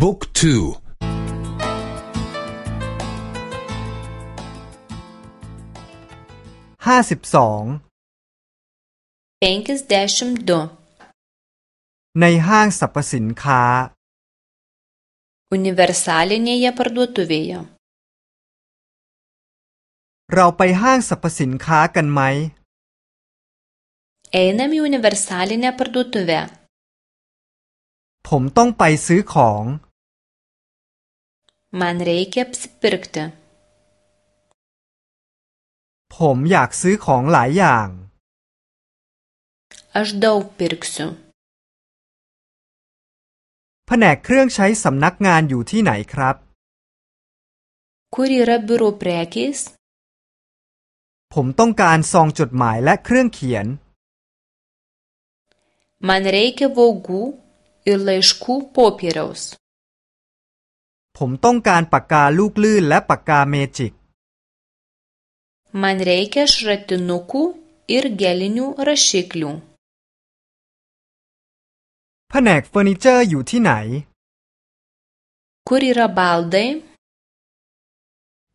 บุ๊กทูห้าสิบสอง52ในห้างสรรพสินค้า universalinėje parduotuvėje เราไปห้างสรรพสินค้ากันไหม einam į universalinę parduotuvę ผมต้องไปซื้อของ man reikia apsipirkti ผมอยากซื้อของหลายอย่าง aš daug pirksiu แผนกเครื่องใช้สำนักงานอยู่ที่ไหนครับ kur yra biuro prekės ผมต้องการซองจดหมายและเครื่องเขียน man reikia vokų ir laiškų popieriaus ผมต้องการปากกาลูกลื่นและปากกาเมจิก man reikia šratinukų ir gelinių rašiklių แผนกเฟอร์นิเจอร์อยู่ที่ไหน kur yra baldai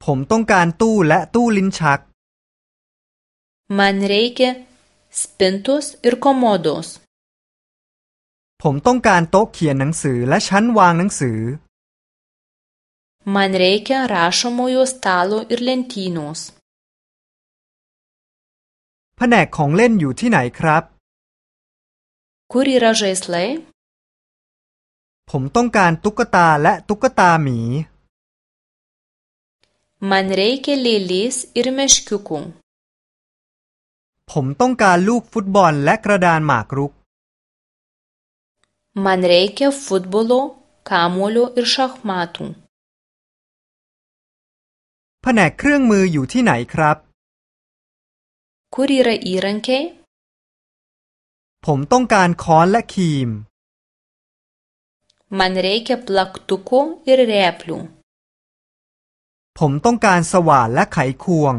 ผมต้องการตู้และตู้ลิ้นชัก man reikia spintos ir komodos ผมต้องการโต๊ะเขียนหนังสือและชั้นวางหนังสือ man reikia rašomojo stalo ir lentynos แผนกของเล่นอยู่ที่ไหนครับ kur yra žaislai ผมต้องการตุ๊กตาและตุ๊กตาหมี man reikia lėlės ir meškiukų ผมต้องการลูกฟุตบอลและกระดานหมากรุก man reikia futbolo kamuolio ir šachmatų แผนกเครื่องมืออยู่ที่ไหนครับ kur yra įrankiai ผมต้องการค้อนและครีม man reikia plaktuko ir rėplių ผมต้องการสว่านและไขควง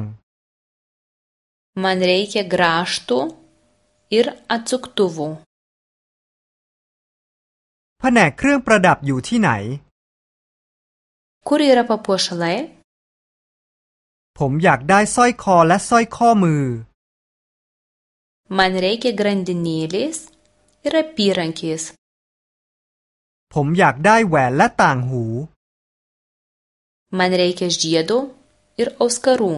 man reikia grąžtų ir atsuktuvų แผนกเครื่องประดับอยู่ที่ไหน kur yra papuošalai ผมอยากได้สร้อยคอและสร้อยข้อมือ man reikia grandinėlės ir apyrankės ผมอยากได้แหวนและต่างหู man reikia žiedo ir auskarų